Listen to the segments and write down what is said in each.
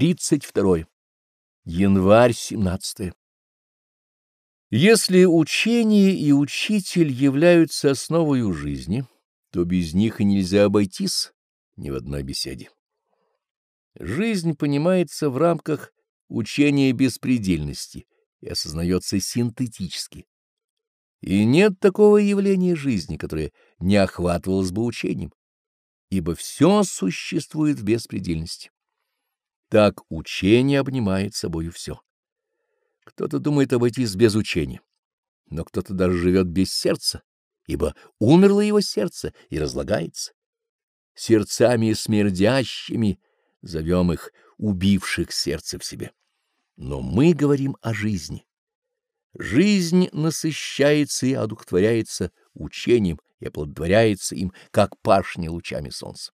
32. Январь 17. Если учение и учитель являются основой жизни, то без них и нельзя обойтись ни в одной беседе. Жизнь понимается в рамках учения беспредельности и осознается синтетически. И нет такого явления жизни, которое не охватывалось бы учением, ибо все существует в беспредельности. Так учение обнимает собою все. Кто-то думает обойтись без учения, но кто-то даже живет без сердца, ибо умерло его сердце и разлагается. Сердцами смердящими зовем их, убивших сердце в себе. Но мы говорим о жизни. Жизнь насыщается и одухотворяется учением и оплодотворяется им, как пашня лучами солнца.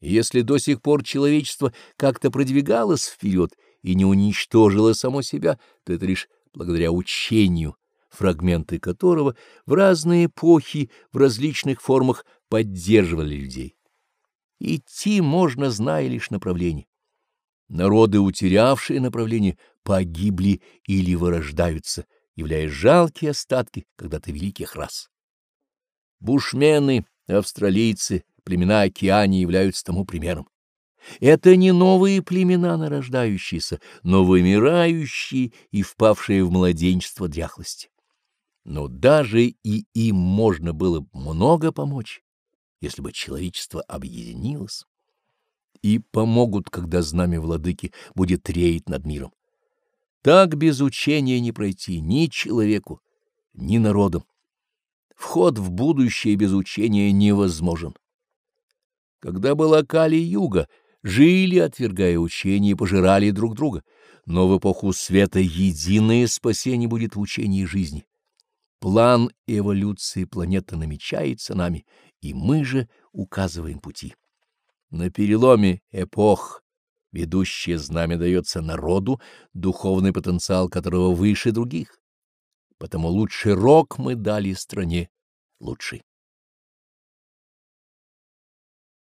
Если до сих пор человечество как-то продвигалось вперед и не уничтожило само себя, то это лишь благодаря учению, фрагменты которого в разные эпохи в различных формах поддерживали людей. Идти можно, зная лишь направление. Народы, утерявшие направление, погибли или вырождаются, являясь жалкие остатки когда-то великих рас. Бушмены, австралийцы, племена океане являются тому примером. Это не новые племена нарождающиеся, но вымирающие и впавшие в младенчество дряхлости. Но даже и им можно было много помочь, если бы человечество объединилось. И помогут, когда знамя владыки будет реять над миром. Так без учения не пройти ни человеку, ни народам. Вход в будущее без учения невозможен. Когда была Кали-Юга, жили, отвергая учение, и пожирали друг друга, но в эпоху света единое спасение будет в учении жизни. План эволюции планеты намечается нами, и мы же указываем пути. На переломе эпох ведущее знамя дается народу, духовный потенциал которого выше других. Потому лучший рок мы дали стране, лучший.